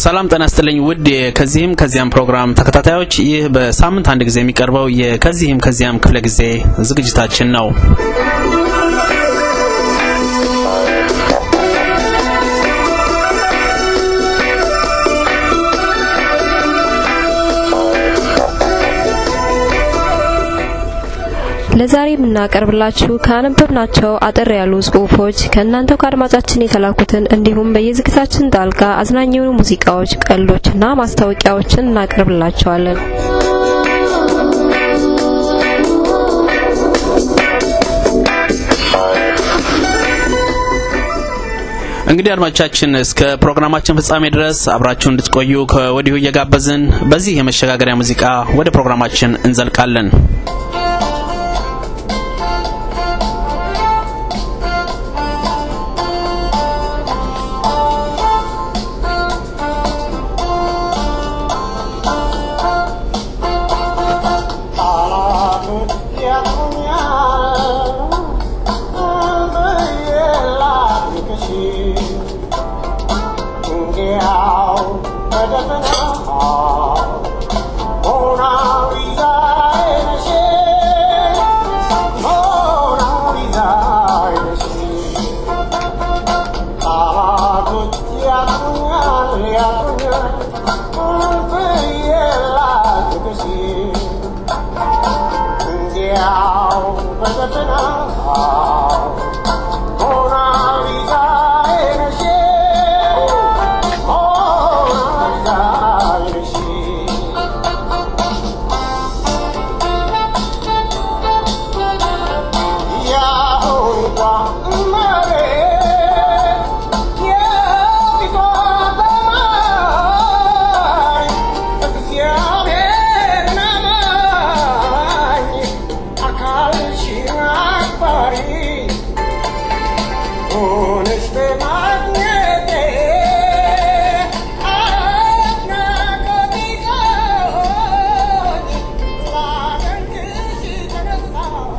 ሰላም ጤና ይስጥልኝ ውድ ከዚህም ከዚያም ፕሮግራም ተከታታዮች፣ ይህ በሳምንት አንድ ጊዜ የሚቀርበው የከዚህም ከዚያም ክፍለ ጊዜ ዝግጅታችን ነው። ለዛሬ የምናቀርብላችሁ ካነበብናቸው አጠር ያሉ ጽሁፎች ከእናንተው ከአድማጫችን የተላኩትን እንዲሁም በየዝግታችን ጣልቃ አዝናኝ ሙዚቃዎች፣ ቀልዶችና ማስታወቂያዎችን እናቀርብላችኋለን። እንግዲህ አድማጮቻችን እስከ ፕሮግራማችን ፍጻሜ ድረስ አብራችሁ እንድትቆዩ ከወዲሁ እየጋበዝን በዚህ የመሸጋገሪያ ሙዚቃ ወደ ፕሮግራማችን እንዘልቃለን።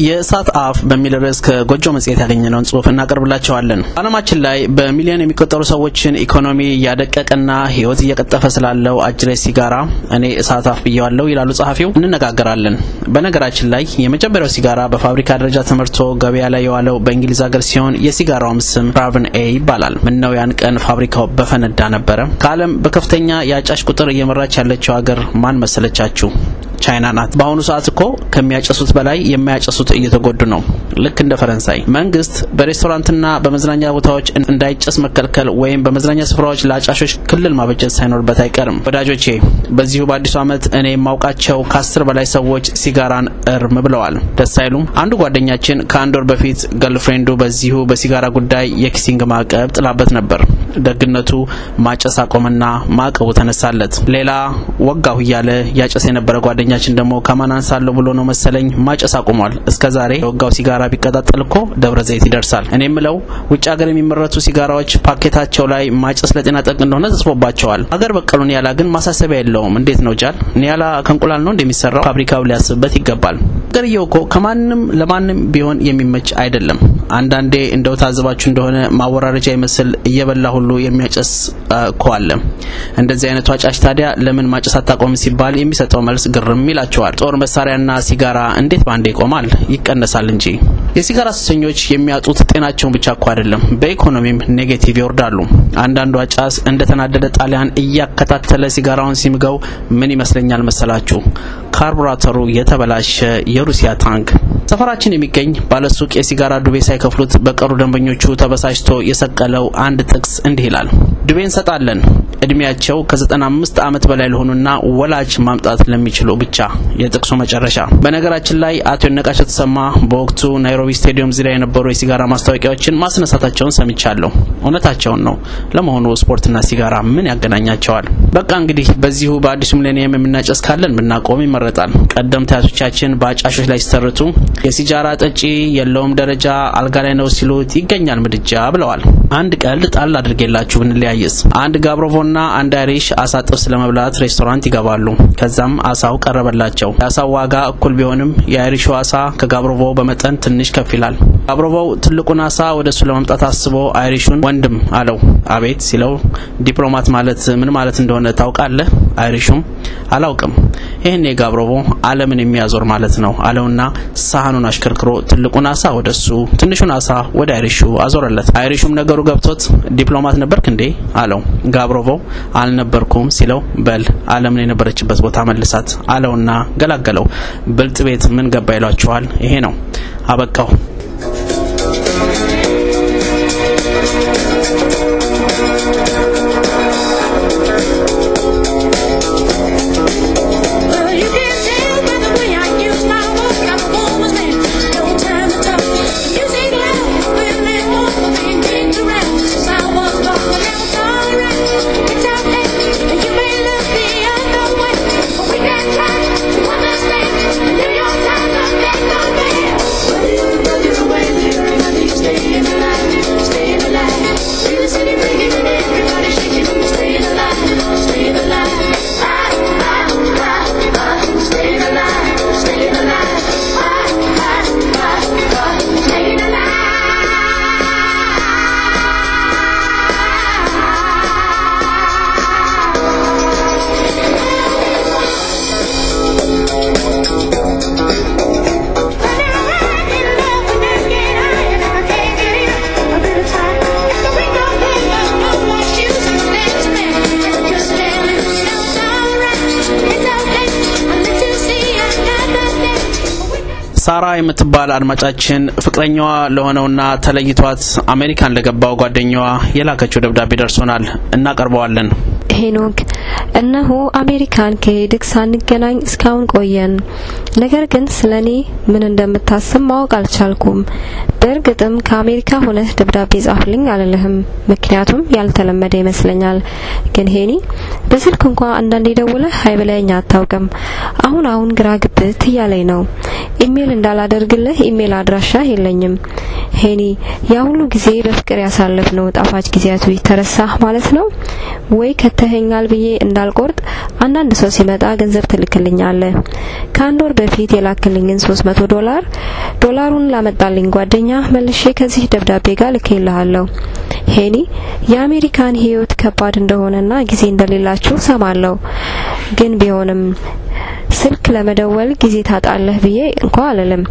የእሳት አፍ በሚል ርዕስ ከጎጆ መጽሔት ያገኘነውን ጽሑፍ እናቀርብላችኋለን። ዓለማችን ላይ በሚሊዮን የሚቆጠሩ ሰዎችን ኢኮኖሚ እያደቀቀና ሕይወት እየቀጠፈ ስላለው አጅሬ ሲጋራ እኔ እሳት አፍ ብየዋለሁ ይላሉ ጸሐፊው። እንነጋገራለን። በነገራችን ላይ የመጀመሪያው ሲጋራ በፋብሪካ ደረጃ ተመርቶ ገበያ ላይ የዋለው በእንግሊዝ ሀገር ሲሆን የሲጋራውም ስም ክራቨን ኤ ይባላል። ምነው ያን ቀን ፋብሪካው በፈነዳ ነበረ። ከዓለም በከፍተኛ የአጫሽ ቁጥር እየመራች ያለችው ሀገር ማን መሰለቻችሁ? ቻይና ናት። በአሁኑ ሰዓት እኮ ከሚያጨሱት በላይ የማያጨሱት እየተጎዱ ነው። ልክ እንደ ፈረንሳይ መንግስት በሬስቶራንትና በመዝናኛ ቦታዎች እንዳይጨስ መከልከል ወይም በመዝናኛ ስፍራዎች ለአጫሾች ክልል ማበጀት ሳይኖርበት አይቀርም። ወዳጆቼ በዚሁ በአዲሱ ዓመት እኔ የማውቃቸው ከአስር በላይ ሰዎች ሲጋራን እርም ብለዋል። ደስ አይሉም? አንዱ ጓደኛችን ከአንድ ወር በፊት girlfriend ኡ በዚሁ በሲጋራ ጉዳይ የ kissing ማዕቀብ ጥላበት ነበር። ደግነቱ ማጨስ አቆመና ማዕቀቡ ተነሳለት። ሌላ ወጋሁ እያለ ያጨስ የነበረ ጓደኛችን ደግሞ ከማን አንሳለሁ ብሎ ነው መሰለኝ ማጨስ አቁሟል። እስከ ዛሬ የወጋው ሲጋራ ቢቀጣጠል እኮ ደብረ ዘይት ይደርሳል። እኔ የምለው ውጭ ሀገር የሚመረቱ ሲጋራዎች ፓኬታቸው ላይ ማጨስ ለጤና ጠንቅ እንደሆነ ተጽፎባቸዋል። ሀገር በቀሉ ኒያላ ግን ማሳሰቢያ የለውም። እንዴት ነው ጃል? ኒያላ ከእንቁላል ነው እንደሚሰራው? ፋብሪካው ሊያስብበት ይገባል። ነገርየው እኮ ከማንም ለማንም ቢሆን የሚመች አይደለም። አንዳንዴ እንደው ታዘባችሁ እንደሆነ ማወራረጃ ይመስል እየበላ ሁሉ የሚያጨስ እኮ አለ። እንደዚህ አይነቱ አጫሽ ታዲያ ለምን ማጨስ አታቆም ሲባል የሚሰጠው መልስ ግርም ይላችኋል። ጦር መሳሪያና ሲጋራ እንዴት ባንዴ ይቆማል? ይቀነሳል እንጂ። የሲጋራ ሱሰኞች የሚያጡት ጤናቸውን ብቻ እኮ አይደለም፣ በኢኮኖሚም negative ይወርዳሉ። አንዳንዱ አጫሽ እንደተናደደ ጣሊያን እያከታተለ ሲጋራውን ሲምገው ምን ይመስለኛል መሰላችሁ? ካርቡራተሩ የተበላሸ የሩሲያ ታንክ። ሰፈራችን የሚገኝ ባለሱቅ የሲጋራ ዱቤ ሳይከፍሉት በቀሩ ደንበኞቹ ተበሳጭቶ የሰቀለው አንድ ጥቅስ እንዲህ ይላል። ዱቤ እንሰጣለን እድሜያቸው ከ95 ዓመት በላይ ለሆኑና ወላጅ ማምጣት ለሚችሉ ብቻ። የጥቅሱ መጨረሻ። በነገራችን ላይ አቶ ይነቃቸው ተሰማ በወቅቱ ናይሮቢ ስቴዲየም ዙሪያ የነበሩ የሲጋራ ማስታወቂያዎችን ማስነሳታቸውን ሰምቻለሁ። እውነታቸውን ነው። ለመሆኑ ስፖርትና ሲጋራ ምን ያገናኛቸዋል? በቃ እንግዲህ በዚሁ በአዲሱ ሚሌኒየም የምናጨስ ካለን ብናቆም ይመረጣል። ቀደምት አያቶቻችን በአጫሾች ላይ ሲተርቱ የሲጃራ ጠጪ የለውም ደረጃ አልጋ ላይ ነው ሲሉት ይገኛል ምድጃ ብለዋል። አንድ ቀልድ ጣል አድርጌላችሁ ብንለያይስ አንድ ጋብሮቮና አንድ አይሪሽ አሳ ጥብስ ለመብላት ሬስቶራንት ይገባሉ። ከዛም አሳው ቀረበላቸው። የአሳው ዋጋ እኩል ቢሆንም የአይሪሹ አሳ ከጋብሮቮው በመጠን ትንሽ ከፍ ይላል። ጋብሮቮው ትልቁን አሳ ወደ እሱ ለመምጣት አስቦ አይሪሹን ወንድም አለው። አቤት ሲለው ዲፕሎማት ማለት ምን ማለት እንደሆነ ታውቃለህ? አይሪሹም አላውቅም። ይህን የጋብሮቮ ዓለምን የሚያዞር ማለት ነው አለውና ሳህኑን አሽከርክሮ ትልቁን አሳ ወደ እሱ ትንሹን አሳ ወደ አይሪሹ አዞረለት። አይሪሹም ነገሩ ገብቶት ዲፕሎማት ነበርክ እንዴ አለው። ጋብሮቮ አልነበርኩም ሲለው በል ዓለምን የነበረችበት ቦታ መልሳት አለውና ገላገለው። ብልጥ ቤት ምን ገባ ይሏችኋል? ይሄ ነው። አበቃው። ሳራ የምትባል አድማጫችን ፍቅረኛዋ ለሆነውና ተለይቷት አሜሪካን ለገባው ጓደኛዋ የላከችው ደብዳቤ ደርሶናል፣ እናቀርበዋለን። ሄኖክ እነሆ አሜሪካን ከሄድክ ሳንገናኝ እስካሁን ቆየን። ነገር ግን ስለ እኔ ምን እንደምታስብ ማወቅ አልቻልኩም። በእርግጥም ከአሜሪካ ሆነህ ደብዳቤ ጻፍልኝ አልልህም፣ ምክንያቱም ያልተለመደ ይመስለኛል። ግን ሄኒ በስልክ እንኳ አንዳንዴ ደውለህ hi ብለኸኝ አታውቅም። አሁን አሁን ግራ ግብት እያለኝ ነው። ኢሜል እንዳላደርግልህ ኢሜል አድራሻ የለኝም። ሄኒ ያ ሁሉ ጊዜ በፍቅር ያሳለፍነው ጣፋጭ ጊዜያቶች ተረሳህ ማለት ነው ወይ? ከድተኸኛል ብዬ እንዳልቆርጥ አንዳንድ ሰው ሲመጣ ገንዘብ ትልክልኛለህ። ከአንድ ወር በፊት የላክልኝን 300 ዶላር ዶላሩን ላመጣልኝ ጓደኛ መልሼ ከዚህ ደብዳቤ ጋር ልኬልሃለሁ። ሄኒ የአሜሪካን ሕይወት ከባድ እንደሆነና ጊዜ እንደሌላችሁ ሰማለሁ። ግን ቢሆንም ስልክ ለመደወል ጊዜ ታጣለህ ብዬ እንኳ አልልም።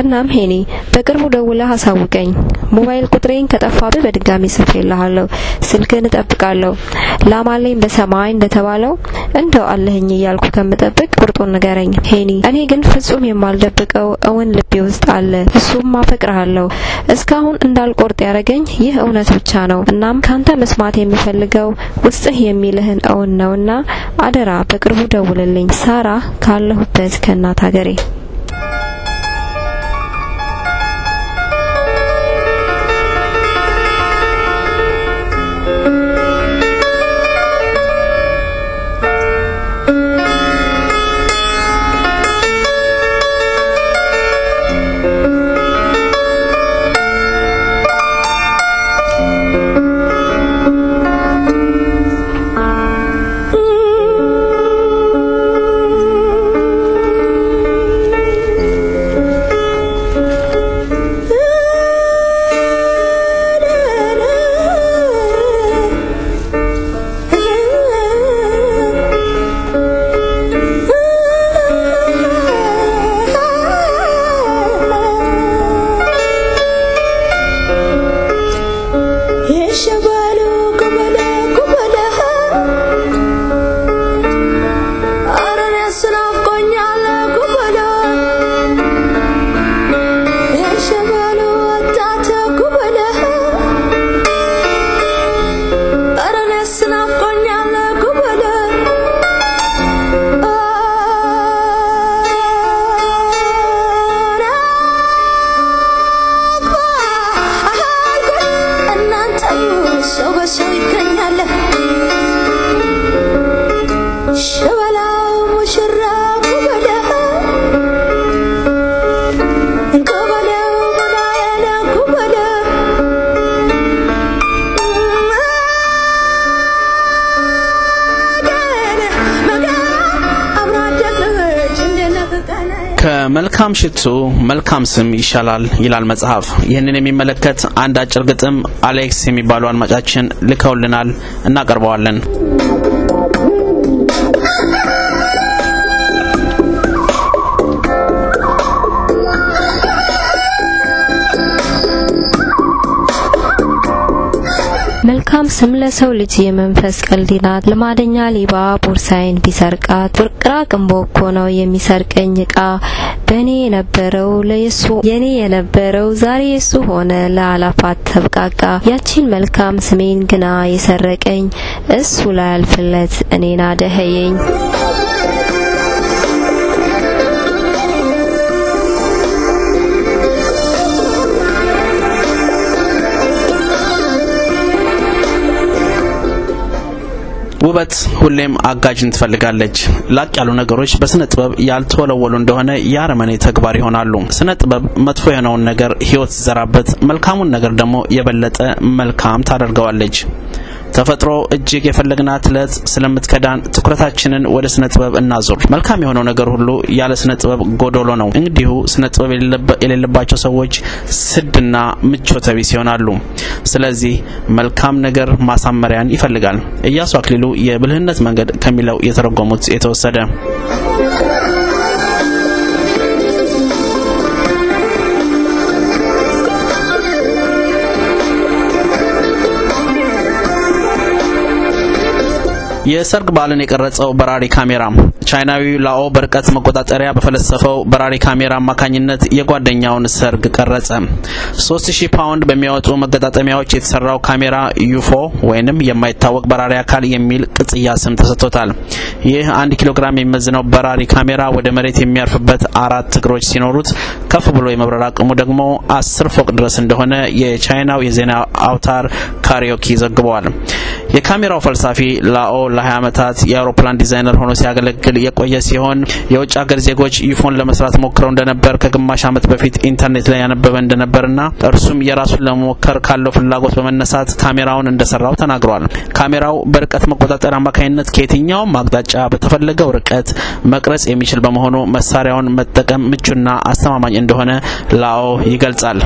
እናም ሄኒ በቅርቡ ደውለህ አሳውቀኝ። ሞባይል ቁጥሬን ከጠፋብህ በድጋሚ ጽፌልሃለሁ። ስልክህን እጠብቃለሁ። ላማለኝ በሰማይ እንደተባለው እንደው አለህኝ እያልኩ ከምጠብቅ ቁርጡን ንገረኝ ሄኒ። እኔ ግን ፍጹም የማልደብቀው እውን ልቤ ውስጥ አለ። እሱም አፈቅርሃለሁ። እስካሁን እንዳልቆርጥ ያደረገኝ ይህ እውነት ብቻ ነው። እናም ካንተ መስማት የምፈልገው ውስጥህ የሚልህን እውን ነውና አደራ በቅርቡ ደውልልኝ። ሳራ ካለሁበት ከእናት ሀገሬ ከመልካም ሽቱ መልካም ስም ይሻላል ይላል መጽሐፍ። ይህንን የሚመለከት አንድ አጭር ግጥም አሌክስ የሚባሉ አድማጫችን ልከውልናል፣ እናቀርበዋለን። ስም ለሰው ልጅ የመንፈስ ቀልድ ናት። ልማደኛ ሌባ ቦርሳዬን ቢሰርቃት ብርቅራ ቅንቦ እኮ ነው የሚሰርቀኝ እቃ በእኔ የነበረው ለየሱ የኔ የነበረው ዛሬ የሱ ሆነ ለአላፋት ተብቃቃ ያቺን መልካም ስሜን ግና የሰረቀኝ እሱ ላይ አልፍለት እኔን አደኸየኝ። ውበት ሁሌም አጋዥን ትፈልጋለች። ላቅ ያሉ ነገሮች በስነ ጥበብ ያልተወለወሉ እንደሆነ የአረመኔ ተግባር ይሆናሉ። ስነ ጥበብ መጥፎ የሆነውን ነገር ሕይወት ሲዘራበት፣ መልካሙን ነገር ደግሞ የበለጠ መልካም ታደርገዋለች። ተፈጥሮ እጅግ የፈለግናት ዕለት ስለምትከዳን ትኩረታችንን ወደ ስነ ጥበብ እናዙር። መልካም የሆነው ነገር ሁሉ ያለ ስነ ጥበብ ጎዶሎ ነው። እንዲሁ ስነ ጥበብ የሌለባቸው ሰዎች ስድና ምቾተ ቢስ ይሆናሉ። ስለዚህ መልካም ነገር ማሳመሪያን ይፈልጋል። ኢያሱ አክሊሉ የብልህነት መንገድ ከሚለው የተረጎሙት የተወሰደ የሰርግ በዓልን የቀረጸው በራሪ ካሜራ ቻይናዊው ላኦ በርቀት መቆጣጠሪያ በፈለሰፈው በራሪ ካሜራ አማካኝነት የጓደኛውን ሰርግ ቀረጸ። 3000 ፓውንድ በሚያወጡ መገጣጠሚያዎች የተሰራው ካሜራ UFO ወይንም የማይታወቅ በራሪ አካል የሚል ቅጽያ ስም ተሰጥቶታል። ይህ አንድ ኪሎ ግራም የሚመዝነው በራሪ ካሜራ ወደ መሬት የሚያርፍበት አራት እግሮች ሲኖሩት ከፍ ብሎ የመብረር አቅሙ ደግሞ አስር ፎቅ ድረስ እንደሆነ የቻይናው የዜና አውታር ካሪዮኪ ዘግበዋል። የካሜራው ፈልሳፊ ላኦ ለ20 ዓመታት የአውሮፕላን ዲዛይነር ሆኖ ሲያገለግል የቆየ ሲሆን የውጭ ሀገር ዜጎች UFO ን ለመስራት ሞክረው እንደነበር ከግማሽ ዓመት በፊት ኢንተርኔት ላይ ያነበበ እንደነበርና እርሱም የራሱን ለመሞከር ካለው ፍላጎት በመነሳት ካሜራውን እንደሰራው ተናግሯል። ካሜራው በርቀት መቆጣጠር አማካኝነት ከየትኛውም አቅጣጫ በተፈለገው ርቀት መቅረጽ የሚችል በመሆኑ መሳሪያውን መጠቀም ምቹና አስተማማኝ እንደሆነ ላኦ ይገልጻል።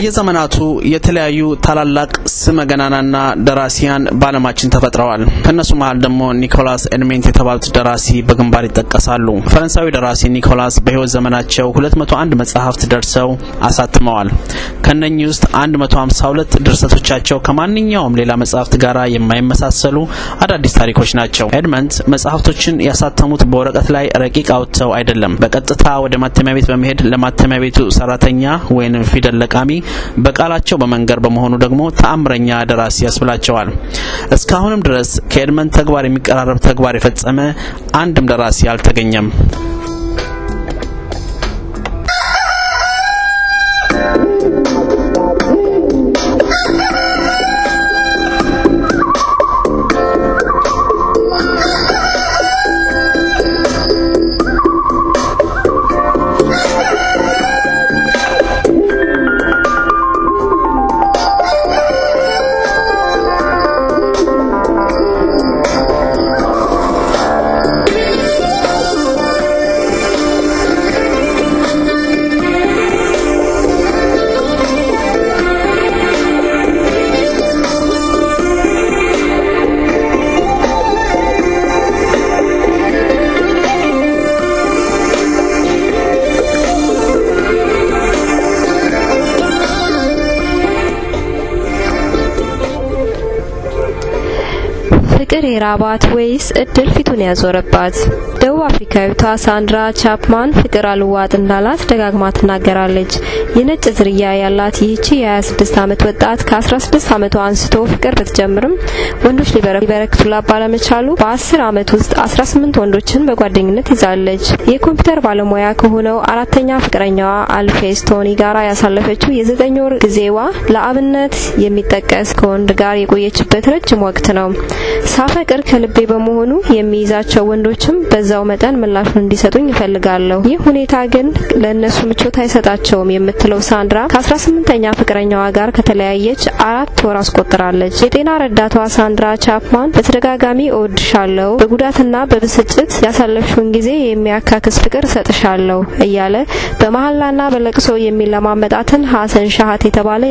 በየዘመናቱ የተለያዩ ታላላቅ ስመ ገናናና ደራሲያን በዓለማችን ተፈጥረዋል። ከእነሱ መሀል ደግሞ ኒኮላስ ኤድሜንት የተባሉት ደራሲ በግንባር ይጠቀሳሉ። ፈረንሳዊ ደራሲ ኒኮላስ በሕይወት ዘመናቸው 201 መጽሐፍት ደርሰው አሳትመዋል። ከነኚህ ውስጥ 152 ድርሰቶቻቸው ከማንኛውም ሌላ መጽሐፍት ጋር የማይመሳሰሉ አዳዲስ ታሪኮች ናቸው። ኤድመንት መጽሐፍቶችን ያሳተሙት በወረቀት ላይ ረቂቅ አውጥተው አይደለም። በቀጥታ ወደ ማተሚያ ቤት በመሄድ ለማተሚያ ቤቱ ሰራተኛ ወይንም ፊደል ለቃሚ በቃላቸው በመንገር በመሆኑ ደግሞ ተአምረኛ ደራሲ ያስብላቸዋል። እስካሁንም ድረስ ከኤድመንት ተግባር የሚቀራረብ ተግባር የፈጸመ አንድም ደራሲ አልተገኘም። የራባት ወይስ እድል ፊቱን ያዞረባት? ደቡብ አፍሪካዊቷ ሳንድራ ቻፕማን ፍቅር አልዋጥ እንዳላት ደጋግማ ትናገራለች። የነጭ ዝርያ ያላት ይህቺ የ26 ዓመት ወጣት ከ16 ዓመቷ አንስቶ ፍቅር ብትጀምርም ወንዶች ሊበረክቱላት ባለመቻሉ በ10 ዓመት ውስጥ 18 ወንዶችን በጓደኝነት ይዛለች። የኮምፒውተር ባለሙያ ከሆነው አራተኛ ፍቅረኛዋ አልፌስ ቶኒ ጋራ ያሳለፈችው የዘጠኝ ወር ጊዜዋ ለአብነት የሚጠቀስ ከወንድ ጋር የቆየችበት ረጅም ወቅት ነው። ሳፈቅር ከልቤ በመሆኑ የሚይዛቸው ወንዶችም በዛው መጠን ምላሹን እንዲሰጡኝ ይፈልጋለሁ። ይህ ሁኔታ ግን ለእነሱ ምቾት አይሰጣቸውም የምትለው ሳንድራ ከ18ኛ ፍቅረኛዋ ጋር ከተለያየች አራት ወር አስቆጥራለች። የጤና ረዳቷ ሳንድራ ቻፕማን በተደጋጋሚ እወድሻለሁ፣ በጉዳትና በብስጭት ያሳለፍሽውን ጊዜ የሚያካክስ ፍቅር እሰጥሻለሁ እያለ በመሀላና በለቅሶ የሚለማመጣትን ሀሰን ሻሀት የተባለ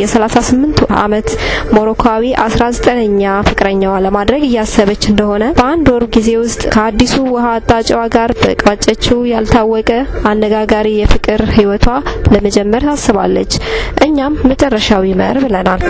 የ38 ዓመት ሞሮኮዊ 19ኛ ፍቅረኛዋ ለማድረግ እያሰበች እንደሆነ በአንድ ወር ጊዜ ውስጥ ከአዲሱ ውሃ አጣጫዋ ጋር በቋጨችው ያልታወቀ አነጋጋሪ የፍቅር ህይወቷ ለመጀመር ታስባለች። እኛም መጨረሻው ይመር ብለናል።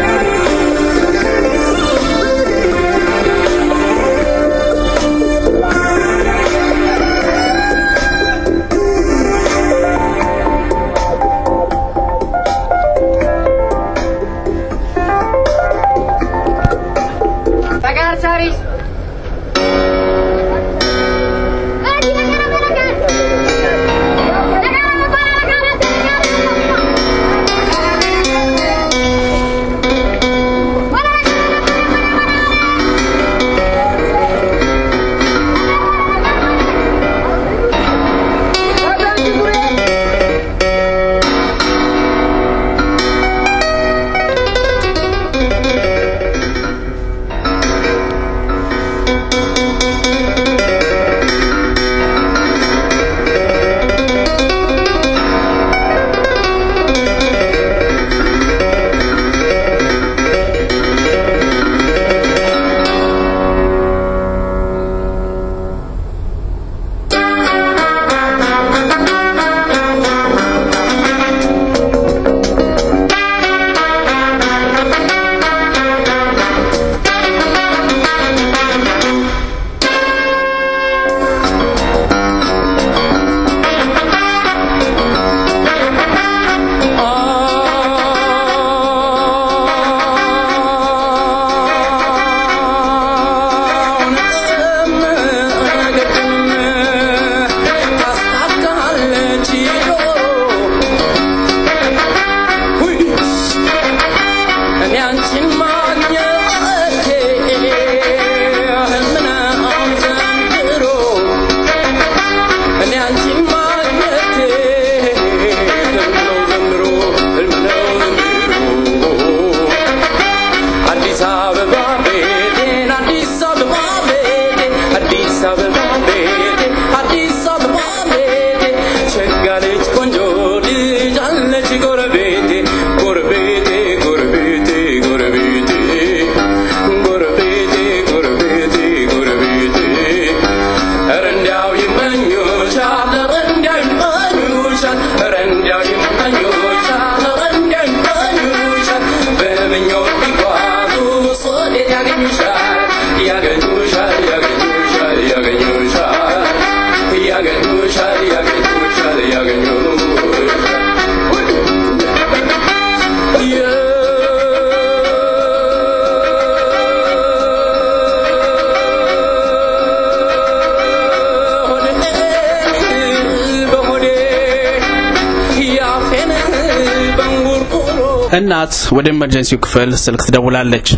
እናት ወደ emergency ው ክፍል ስልክ ትደውላለች።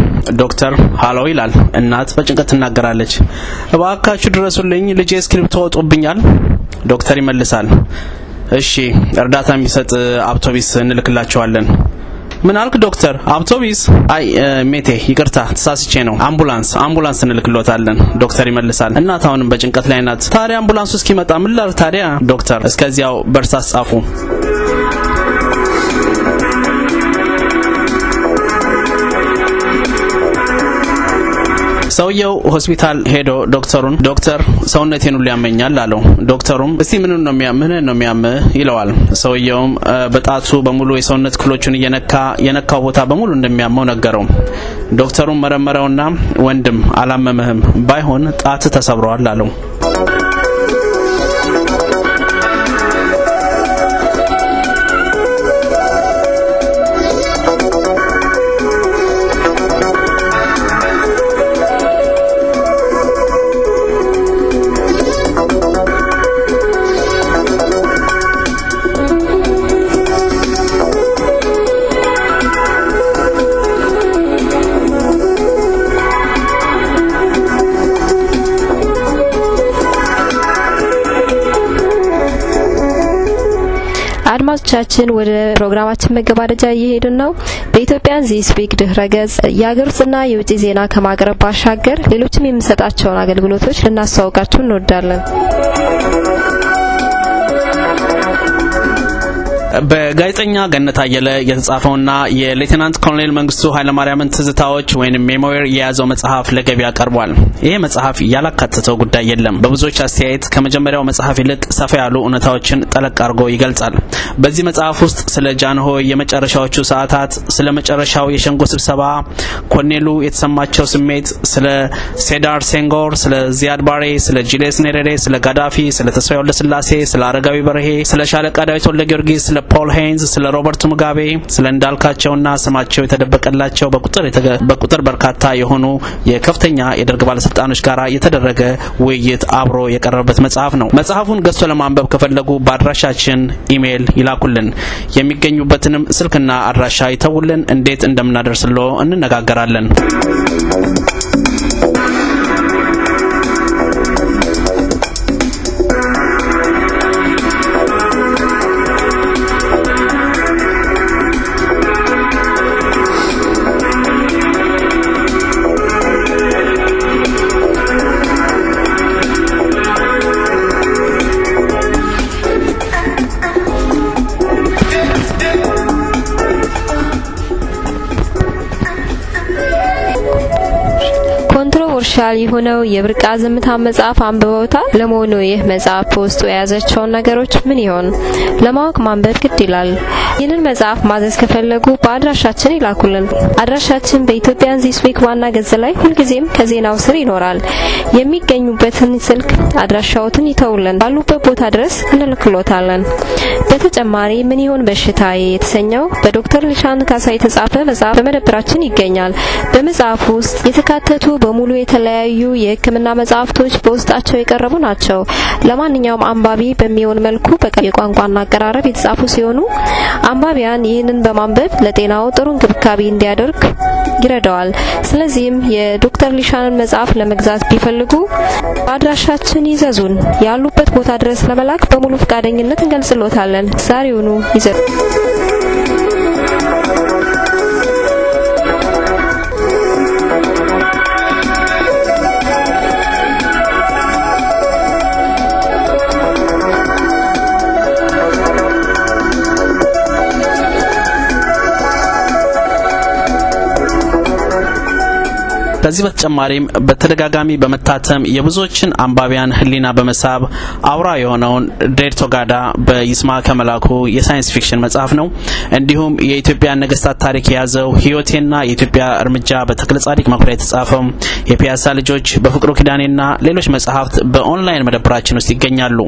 ዶክተር ሃሎ ይላል። እናት በጭንቀት ትናገራለች። እባካችሁ ድረሱልኝ፣ ልጄ እስክሪብቶ ውጦብኛል። ዶክተር ይመልሳል። እሺ እርዳታ የሚሰጥ አውቶቢስ እንልክላችኋለን። ምን አልክ ዶክተር? አውቶቢስ? አይ እሜቴ ይቅርታ ተሳስቼ ነው። አምቡላንስ አምቡላንስ እንልክሎታለን። ዶክተር ይመልሳል። እናት አሁንም በጭንቀት ላይ ናት። ታዲያ አምቡላንሱ እስኪመጣ ምን ላድርግ ታዲያ? ዶክተር እስከዚያው በእርሳስ ጻፉ። ሰውየው ሆስፒታል ሄዶ ዶክተሩን ዶክተር ሰውነቴን ሁሉ ያመኛል አለው። ዶክተሩም እስቲ ምን ነው ምን ነው የሚያምህ ይለዋል። ሰውየውም በጣቱ በሙሉ የሰውነት ክፍሎቹን እየነካ የነካው ቦታ በሙሉ እንደሚያመው ነገረው። ዶክተሩም መረመረውና ወንድም አላመመህም፣ ባይሆን ጣት ተሰብረዋል አለው። አድማጮቻችን ወደ ፕሮግራማችን መገባደጃ እየሄድን ነው። በ Ethiopian This Week ድህረ ገጽ የሀገር ውስጥና የውጭ ዜና ከማቅረብ ባሻገር ሌሎችም የምንሰጣቸውን አገልግሎቶች ልናስተዋውቃችሁ እንወዳለን። በጋዜጠኛ ገነት አየለ የተጻፈውና የሌቴናንት ኮሎኔል መንግስቱ ኃይለማርያምን ትዝታዎች ወይም memoir የያዘው መጽሐፍ ለገበያ ቀርቧል። ይሄ መጽሐፍ ያላካተተው ጉዳይ የለም። በብዙዎች አስተያየት ከመጀመሪያው መጽሐፍ ይልቅ ሰፋ ያሉ እውነታዎችን ጠለቅ አድርጎ ይገልጻል። በዚህ መጽሐፍ ውስጥ ስለ ጃንሆይ የመጨረሻዎቹ ሰዓታት፣ ስለ መጨረሻው የሸንጎ ስብሰባ፣ ኮሎኔሉ የተሰማቸው ስሜት፣ ስለ ሴዳር ሴንጎር፣ ስለ ዚያድ ባሬ፣ ስለ ጁልየስ ኔሬሬ፣ ስለ ጋዳፊ፣ ስለ ተስፋዬ ወልደስላሴ፣ ስለ አረጋዊ በርሄ፣ ስለ ሻለቃ ዳዊት ወልደ ጊዮርጊስ፣ ስለ ፖል ሄይንዝ፣ ስለ ሮበርት ሙጋቤ፣ ስለ እንዳልካቸውና ስማቸው የተደበቀላቸው በቁጥር በርካታ የሆኑ የከፍተኛ የደርግ ባለስልጣኖች ጋር የተደረገ ውይይት አብሮ የቀረበበት መጽሐፍ ነው። መጽሐፉን ገዝቶ ለማንበብ ከፈለጉ በአድራሻችን ኢሜይል ይላኩልን። የሚገኙበትንም ስልክና አድራሻ ይተውልን። እንዴት እንደምናደርስሎ እንነጋገራለን። controversial የሆነው የቡርቃ ዝምታ መጽሐፍ አንብበውታል? ለመሆኑ ይህ መጽሐፍ በውስጡ የያዛቸውን ነገሮች ምን ይሆን? ለማወቅ ማንበብ ግድ ይላል። ይህንን መጽሐፍ ማዘዝ ከፈለጉ በአድራሻችን ይላኩልን። አድራሻችን በ Ethiopian This Week ዋና ገጽ ላይ ሁልጊዜም ከዜናው ስር ይኖራል። የሚገኙበትን ስልክ አድራሻዎትን ይተውልን። ባሉበት ቦታ ድረስ እንልክሎታለን። በተጨማሪ ምን ይሆን በሽታዬ የተሰኘው በዶክተር ሊሻን ካሳ የተጻፈ መጽሐፍ በመደብራችን ይገኛል። በመጽሐፉ ውስጥ የተካተቱ በሙሉ የተለያዩ የሕክምና መጽሐፍቶች በውስጣቸው የቀረቡ ናቸው። ለማንኛውም አንባቢ በሚሆን መልኩ በቀይ ቋንቋና አቀራረብ የተጻፉ ሲሆኑ አንባቢያን ይህንን በማንበብ ለጤናው ጥሩ እንክብካቤ እንዲያደርግ ይረዳዋል። ስለዚህም የዶክተር ሊሻንን መጽሐፍ ለመግዛት ቢፈልጉ በአድራሻችን ይዘዙን። ያሉበት ቦታ ድረስ ለመላክ በሙሉ ፈቃደኝነት እንገልጽሎታለን። ዛሬውኑ ይዘዙ። ከዚህ በተጨማሪም በተደጋጋሚ በመታተም የብዙዎችን አንባቢያን ሕሊና በመሳብ አውራ የሆነውን ዴርቶጋዳ በይስማዕከ መላኩ የ science fiction መጽሐፍ ነው። እንዲሁም የኢትዮጵያ ነገስታት ታሪክ የያዘው ሕይወቴና የኢትዮጵያ እርምጃ በተክለ ጻዲቅ መኩሪያ የተጻፈው የፒያሳ ልጆች በፍቅሩ ኪዳኔና ሌሎች መጽሐፍት በኦንላይን መደብራችን ውስጥ ይገኛሉ።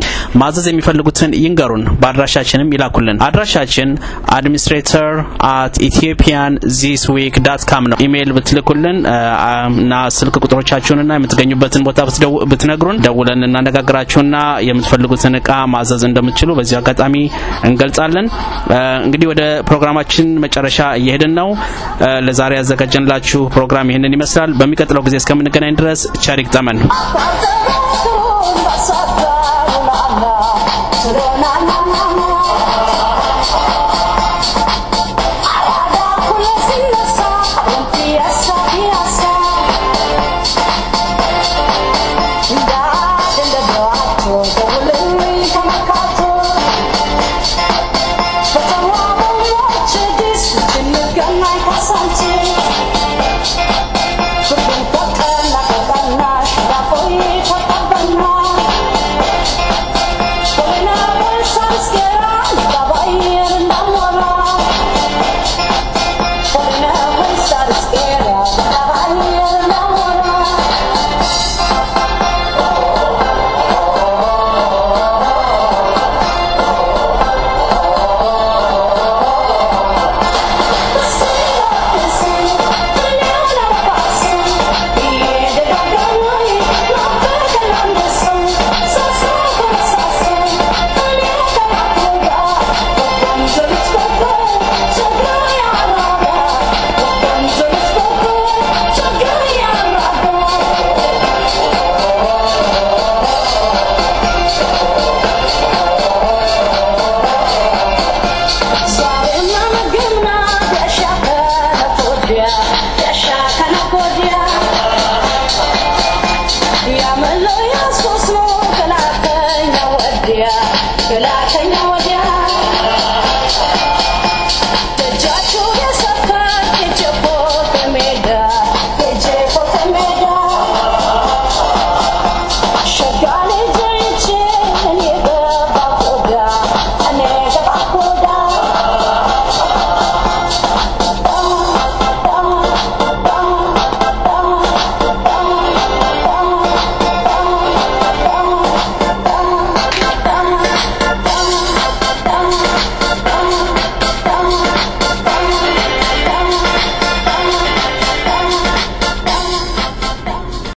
ማዘዝ የሚፈልጉትን ይንገሩን፣ በአድራሻችንም ይላኩልን። አድራሻችን administrator at Ethiopian this week dot com ነው። ኢሜይል ብትልኩልን እና ስልክ ቁጥሮቻችሁንና የምትገኙበትን ቦታ ብትነግሩን ደውለን እናነጋግራችሁና የምትፈልጉትን እቃ ማዘዝ እንደምትችሉ በዚህ አጋጣሚ እንገልጻለን። እንግዲህ ወደ ፕሮግራማችን መጨረሻ እየሄድን ነው። ለዛሬ ያዘጋጀንላችሁ ፕሮግራም ይህንን ይመስላል። በሚቀጥለው ጊዜ እስከምንገናኝ ድረስ ቸር ይግጠመን። Yeah.